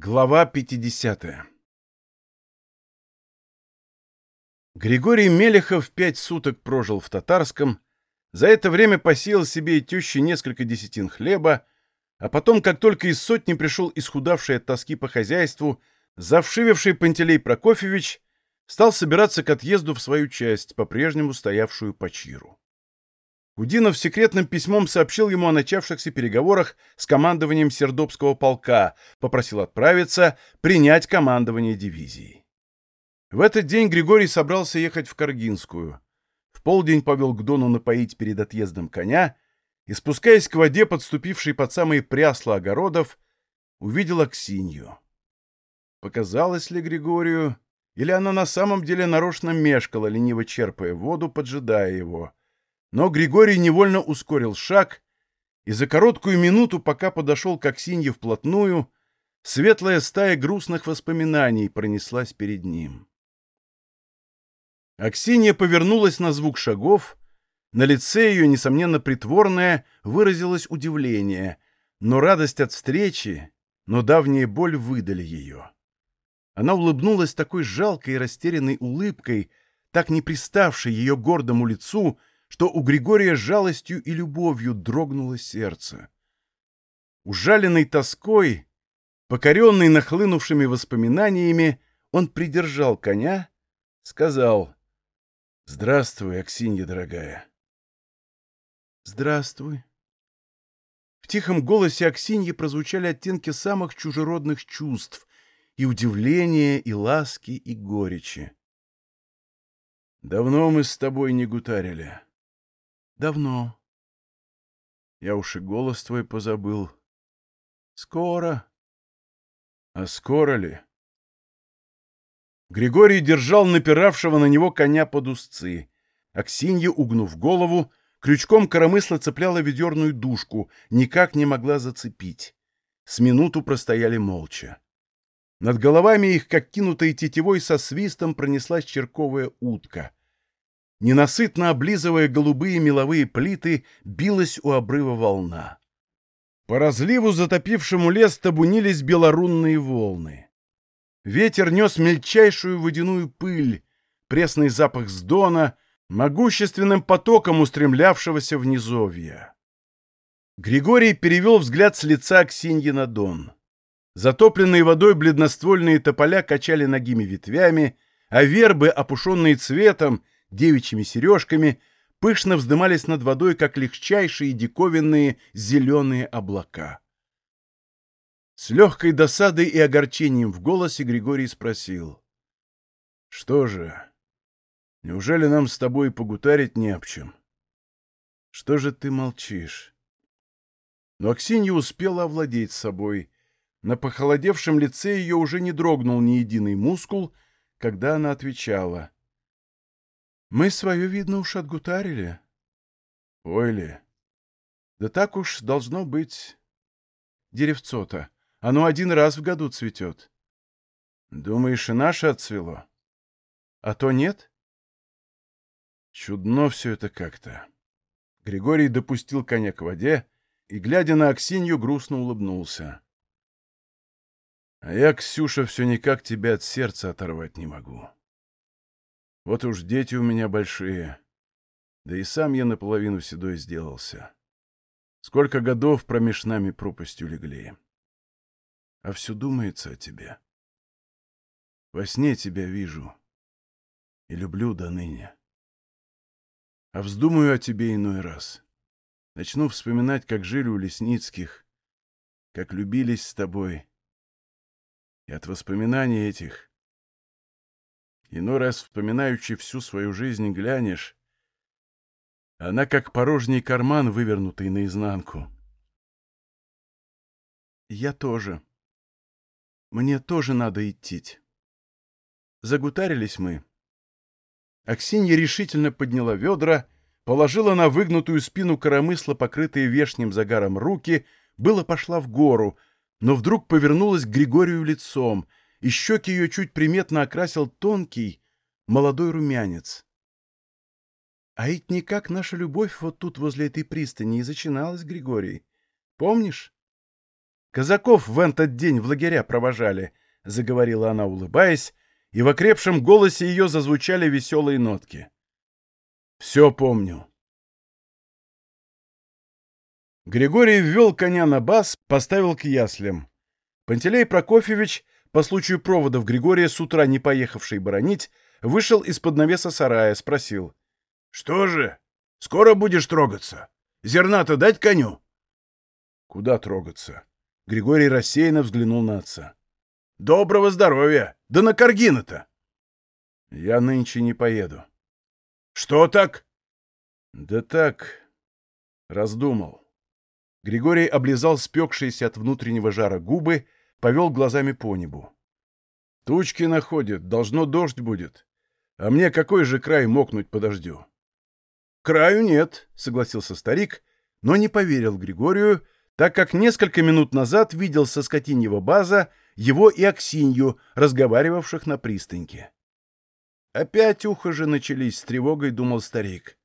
Глава 50 Григорий Мелехов пять суток прожил в Татарском, за это время посеял себе и тещи несколько десятин хлеба, а потом, как только из сотни пришел исхудавший от тоски по хозяйству, завшививший Пантелей Прокофьевич, стал собираться к отъезду в свою часть, по-прежнему стоявшую по Чиру. Кудинов секретным письмом сообщил ему о начавшихся переговорах с командованием Сердобского полка, попросил отправиться, принять командование дивизией. В этот день Григорий собрался ехать в Каргинскую. В полдень повел к Дону напоить перед отъездом коня и, спускаясь к воде, подступившей под самые прясла огородов, увидел Аксинью. Показалось ли Григорию, или она на самом деле нарочно мешкала, лениво черпая воду, поджидая его — но Григорий невольно ускорил шаг, и за короткую минуту, пока подошел к Аксинье вплотную, светлая стая грустных воспоминаний пронеслась перед ним. Аксинья повернулась на звук шагов, на лице ее, несомненно притворное, выразилось удивление, но радость от встречи, но давняя боль выдали ее. Она улыбнулась такой жалкой и растерянной улыбкой, так не приставшей ее гордому лицу, что у Григория жалостью и любовью дрогнуло сердце. Ужаленный тоской, покоренный нахлынувшими воспоминаниями, он придержал коня, сказал «Здравствуй, Аксинья дорогая». «Здравствуй». В тихом голосе Аксиньи прозвучали оттенки самых чужеродных чувств — и удивления, и ласки, и горечи. «Давно мы с тобой не гутарили». Давно. Я уж и голос твой позабыл. Скоро. А скоро ли? Григорий держал напиравшего на него коня под узцы. Аксинья, угнув голову, крючком коромысла цепляла ведерную дужку, никак не могла зацепить. С минуту простояли молча. Над головами их, как кинутая тетивой, со свистом пронеслась черковая утка — Ненасытно облизывая голубые меловые плиты, билась у обрыва волна. По разливу, затопившему лес, табунились белорунные волны. Ветер нес мельчайшую водяную пыль, пресный запах сдона, могущественным потоком устремлявшегося в низовья. Григорий перевел взгляд с лица Аксиньи на дон. Затопленные водой бледноствольные тополя качали ногими ветвями, а вербы, опушенные цветом, девичьими сережками, пышно вздымались над водой, как легчайшие диковинные зеленые облака. С легкой досадой и огорчением в голосе Григорий спросил. — Что же, неужели нам с тобой погутарить не об чем? Что же ты молчишь? Но Аксинья успела овладеть собой. На похолодевшем лице ее уже не дрогнул ни единый мускул, когда она отвечала — мы свое, видно, уж отгутарили. Ой ли. Да так уж должно быть. Деревцо-то. Оно один раз в году цветет. Думаешь, и наше отцвело? А то нет? Чудно все это как-то. Григорий допустил коня к воде и, глядя на Аксинью, грустно улыбнулся. А я, Ксюша, все никак тебя от сердца оторвать не могу. Вот уж дети у меня большие. Да и сам я наполовину седой сделался. Сколько годов промеж нами пропастью легли. А все думается о тебе. Во сне тебя вижу и люблю до ныне. А вздумаю о тебе иной раз. Начну вспоминать, как жили у Лесницких, как любились с тобой. И от воспоминаний этих Иной раз, вспоминаючи всю свою жизнь, глянешь, она как порожний карман, вывернутый наизнанку. Я тоже. Мне тоже надо идти. Загутарились мы. Аксинья решительно подняла ведра, положила на выгнутую спину коромысла, покрытые вешним загаром руки, было пошла в гору, но вдруг повернулась к Григорию лицом — и щеки ее чуть приметно окрасил тонкий, молодой румянец. А ведь никак наша любовь вот тут, возле этой пристани, и зачиналась, Григорий. Помнишь? Казаков в этот день в лагеря провожали, — заговорила она, улыбаясь, и в окрепшем голосе ее зазвучали веселые нотки. «Все помню». Григорий ввел коня на бас, поставил к яслям. Пантелей Прокофьевич, по случаю проводов Григория с утра не поехавший боронить, вышел из-под навеса сарая, спросил. — Что же, скоро будешь трогаться? Зерна-то дать коню? — Куда трогаться? Григорий рассеянно взглянул на отца. — Доброго здоровья! Да на Каргина-то! — Я нынче не поеду. — Что так? — Да так, раздумал. Григорий облизал спекшиеся от внутреннего жара губы, повел глазами по небу. Тучки находят, должно дождь будет. А мне какой же край мокнуть по дождю? Краю нет, согласился старик, но не поверил Григорию, так как несколько минут назад видел со скотиньего база его и Аксинью, разговаривавших на пристаньке. Опять ухожи начались с тревогой, думал старик.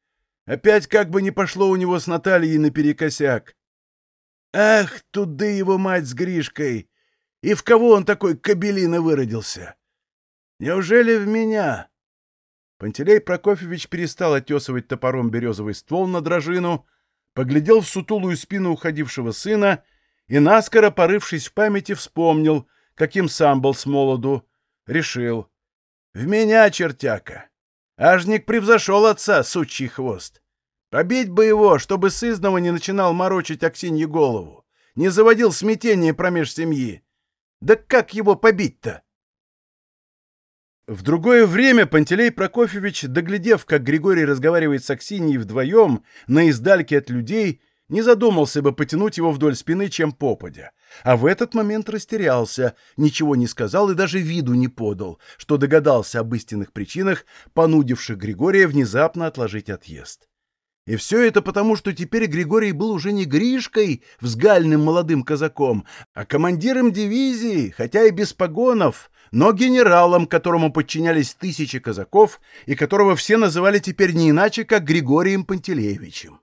Опять как бы не пошло у него с Натальей наперекосяк. Ах, туды его мать с Гришкой! И в кого он такой кабелина выродился? Неужели в меня? Пантелей Прокофьевич перестал отесывать топором березовый ствол на дрожину, поглядел в сутулую спину уходившего сына и, наскоро порывшись в памяти, вспомнил, каким сам был с молоду. Решил. В меня, чертяка! Ажник превзошел отца, сучий хвост. Побить бы его, чтобы сызнова не начинал морочить Аксинье голову, не заводил смятение промеж семьи. Да как его побить-то? В другое время Пантелей Прокофьевич, доглядев, как Григорий разговаривает с Аксиньей вдвоем, на издальке от людей, не задумался бы потянуть его вдоль спины, чем попадя. А в этот момент растерялся, ничего не сказал и даже виду не подал, что догадался об истинных причинах, понудивших Григория внезапно отложить отъезд. И все это потому, что теперь Григорий был уже не Гришкой, взгальным молодым казаком, а командиром дивизии, хотя и без погонов, но генералом, которому подчинялись тысячи казаков и которого все называли теперь не иначе, как Григорием Пантелеевичем.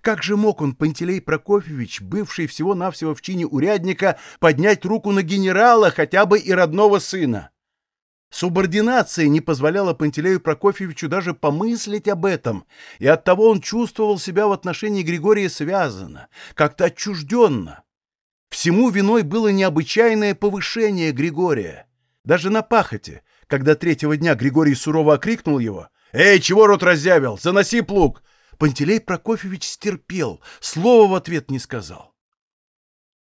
Как же мог он, Пантелей Прокофьевич, бывший всего-навсего в чине урядника, поднять руку на генерала, хотя бы и родного сына? Субординация не позволяла Пантелею Прокофьевичу даже помыслить об этом, и оттого он чувствовал себя в отношении Григория связанно, как-то отчужденно. Всему виной было необычайное повышение Григория. Даже на пахоте, когда третьего дня Григорий сурово окрикнул его «Эй, чего рот разъявил? Заноси плуг!» Пантелей Прокофьевич стерпел, слова в ответ не сказал.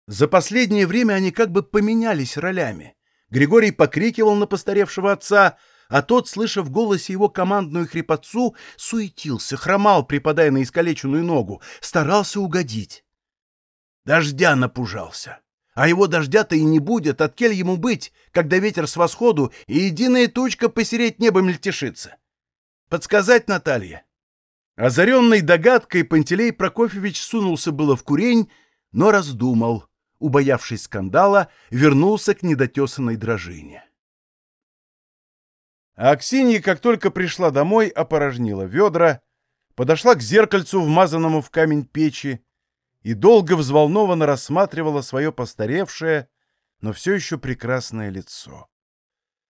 За последнее время они как бы поменялись ролями. Григорий покрикивал на постаревшего отца, а тот, слыша в голосе его командную хрипотцу, суетился, хромал, припадая на искалеченную ногу, старался угодить. Дождя напужался. А его дождя-то и не будет, от кель ему быть, когда ветер с восходу и единая тучка посереть небом летешится. Подсказать Наталье? Озаренный догадкой, Пантелей Прокофьевич сунулся было в курень, но раздумал — убоявшись скандала, вернулся к недотесанной дрожине. А Аксинья, как только пришла домой, опорожнила ведра, подошла к зеркальцу, вмазанному в камень печи, и долго взволнованно рассматривала свое постаревшее, но все еще прекрасное лицо.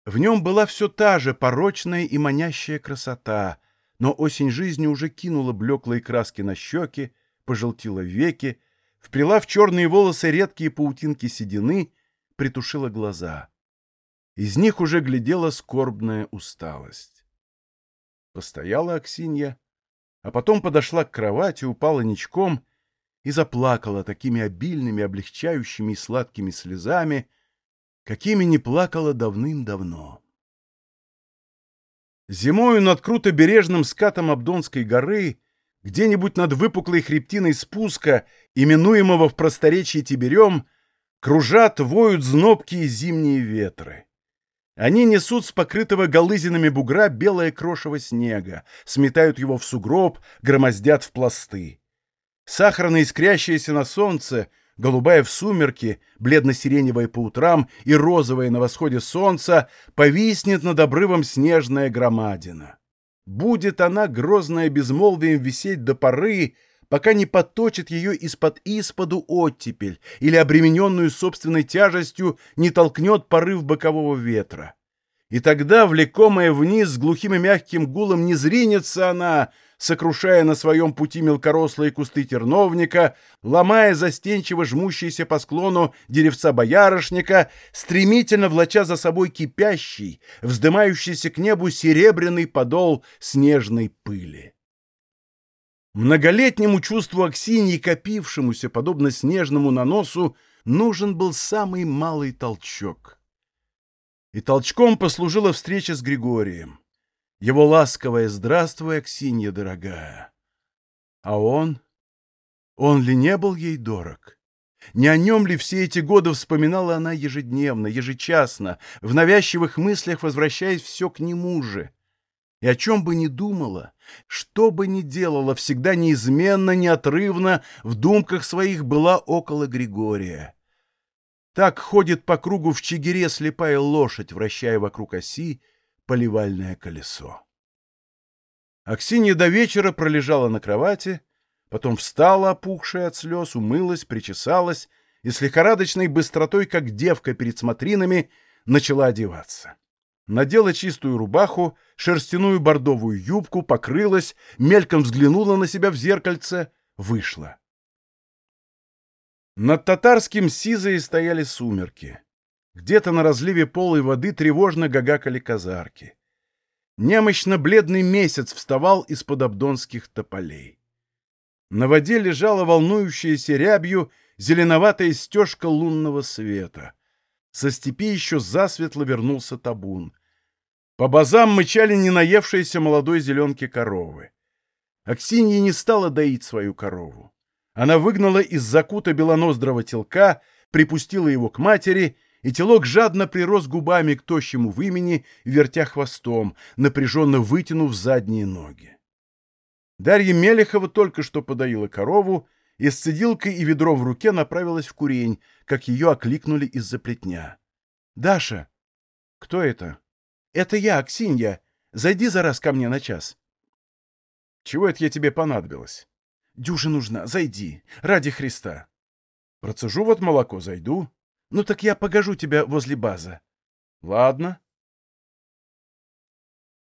В нем была все та же порочная и манящая красота, но осень жизни уже кинула блеклые краски на щеки, пожелтила веки, вплела в черные волосы редкие паутинки седины, притушила глаза. Из них уже глядела скорбная усталость. Постояла Аксинья, а потом подошла к кровати, упала ничком и заплакала такими обильными, облегчающими и сладкими слезами, какими не плакала давным-давно. Зимою над круто-бережным скатом Абдонской горы где-нибудь над выпуклой хребтиной спуска, именуемого в просторечии Тиберем, кружат, воют знобкие зимние ветры. Они несут с покрытого голызинами бугра белое крошево снега, сметают его в сугроб, громоздят в пласты. Сахарно искрящееся на солнце, голубая в сумерки, бледно-сиреневая по утрам и розовая на восходе солнца, повиснет над обрывом снежная громадина. Будет она, грозная безмолвием, висеть до поры, пока не подточит ее из-под исподу оттепель или обремененную собственной тяжестью не толкнет порыв бокового ветра. И тогда, влекомая вниз с глухим и мягким гулом, не зринется она, сокрушая на своем пути мелкорослые кусты терновника, ломая застенчиво жмущиеся по склону деревца боярышника, стремительно влача за собой кипящий, вздымающийся к небу серебряный подол снежной пыли. Многолетнему чувству Аксиньи, копившемуся, подобно снежному наносу, нужен был самый малый толчок. И толчком послужила встреча с Григорием. Его ласковое «Здравствуй, Аксинья дорогая». А он? Он ли не был ей дорог? Не о нем ли все эти годы вспоминала она ежедневно, ежечасно, в навязчивых мыслях возвращаясь все к нему же? И о чем бы ни думала, что бы ни делала, всегда неизменно, неотрывно в думках своих была около Григория. Так ходит по кругу в чигире слепая лошадь, вращая вокруг оси поливальное колесо. Аксинья до вечера пролежала на кровати, потом встала, опухшая от слез, умылась, причесалась и с лихорадочной быстротой, как девка перед смотринами, начала одеваться надела чистую рубаху, шерстяную бордовую юбку, покрылась, мельком взглянула на себя в зеркальце, вышла. Над татарским сизой стояли сумерки. Где-то на разливе полой воды тревожно гагакали казарки. Немощно-бледный месяц вставал из-под абдонских тополей. На воде лежала волнующаяся рябью зеленоватая стежка лунного света. Со степи еще засветло вернулся табун. По базам мычали не наевшиеся молодой зеленки коровы. Аксинья не стала доить свою корову. Она выгнала из закута белоноздрого телка, припустила его к матери, и телок жадно прирос губами к тощему вымени, вертя хвостом, напряженно вытянув задние ноги. Дарья Мелехова только что подоила корову, и с цедилкой и ведро в руке направилась в курень, как ее окликнули из-за плетня. «Даша!» «Кто это?» «Это я, Аксинья. Зайди за раз ко мне на час». «Чего это я тебе понадобилось?» «Дюжа нужна. Зайди. Ради Христа». «Процежу вот молоко, зайду». «Ну так я погожу тебя возле база». «Ладно».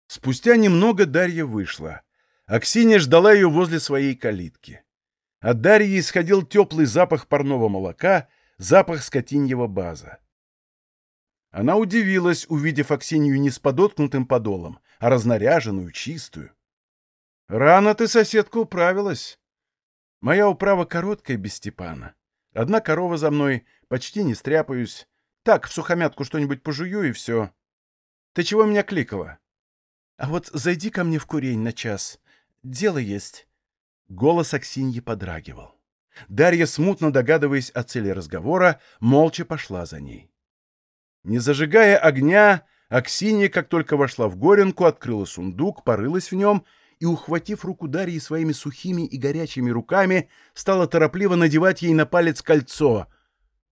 Спустя немного Дарья вышла. Аксинья ждала ее возле своей калитки. От Дарьи исходил теплый запах парного молока, запах скотиньего база. Она удивилась, увидев Аксинью не с подоткнутым подолом, а разнаряженную, чистую. «Рано ты, соседка, управилась. Моя управа короткая без Степана. Одна корова за мной, почти не стряпаюсь. Так, в сухомятку что-нибудь пожую и все. Ты чего меня кликала?» «А вот зайди ко мне в курень на час. Дело есть». Голос Аксиньи подрагивал. Дарья, смутно догадываясь о цели разговора, молча пошла за ней. Не зажигая огня, Аксинья, как только вошла в горенку, открыла сундук, порылась в нем и, ухватив руку Дарьи своими сухими и горячими руками, стала торопливо надевать ей на палец кольцо.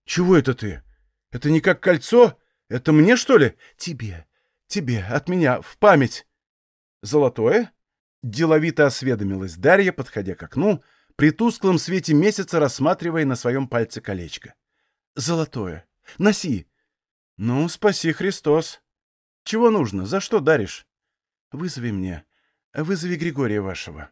«Чего это ты? Это не как кольцо? Это мне, что ли? Тебе, тебе, от меня, в память!» «Золотое?» — деловито осведомилась Дарья, подходя к окну, при тусклом свете месяца рассматривая на своем пальце колечко. «Золотое. Носи. «Ну, спаси Христос. Чего нужно? За что даришь?» «Вызови мне. Вызови Григория вашего».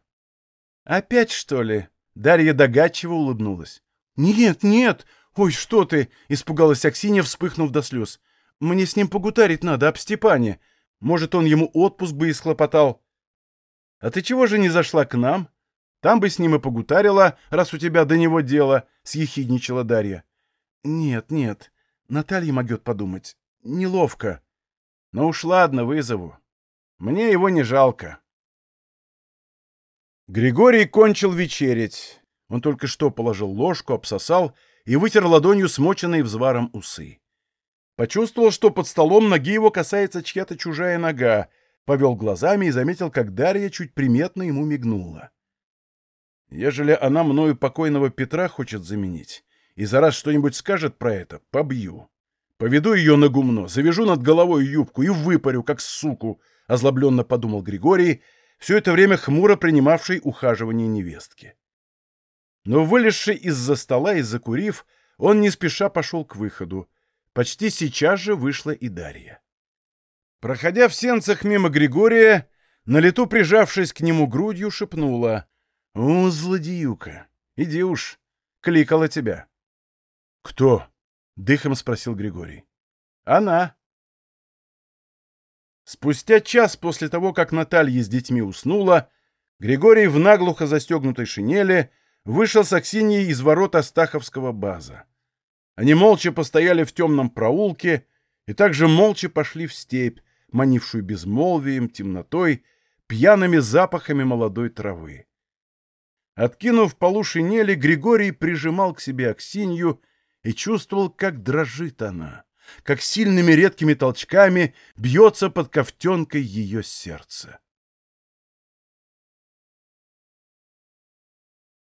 «Опять, что ли?» Дарья догадчиво улыбнулась. «Нет, нет! Ой, что ты!» — испугалась Аксинья, вспыхнув до слез. «Мне с ним погутарить надо об Степане. Может, он ему отпуск бы исхлопотал». «А ты чего же не зашла к нам? Там бы с ним и погутарила, раз у тебя до него дело», — съехидничала Дарья. «Нет, нет. Наталья могет подумать. Неловко. Ну уж ладно, вызову. Мне его не жалко. Григорий кончил вечерить. Он только что положил ложку, обсосал и вытер ладонью смоченные взваром усы. Почувствовал, что под столом ноги его касается чья-то чужая нога, повел глазами и заметил, как Дарья чуть приметно ему мигнула. Ежели она мною покойного Петра хочет заменить, и за раз что-нибудь скажет про это, побью. Поведу ее на гумно, завяжу над головой юбку и выпарю, как суку, — озлобленно подумал Григорий, все это время хмуро принимавший ухаживание невестки. Но вылезший из-за стола и закурив, он не спеша пошел к выходу. Почти сейчас же вышла и Дарья. Проходя в сенцах мимо Григория, на лету прижавшись к нему грудью, шепнула. «О, злодеюка, иди уж, кликала тебя». «Кто?» — дыхом спросил Григорий. «Она». Спустя час после того, как Наталья с детьми уснула, Григорий в наглухо застегнутой шинели вышел с Аксиньей из ворот Астаховского база. Они молча постояли в темном проулке и также молча пошли в степь, манившую безмолвием, темнотой, пьяными запахами молодой травы. Откинув полу шинели, Григорий прижимал к себе Аксинью и чувствовал, как дрожит она, как сильными редкими толчками бьется под ковтенкой ее сердце.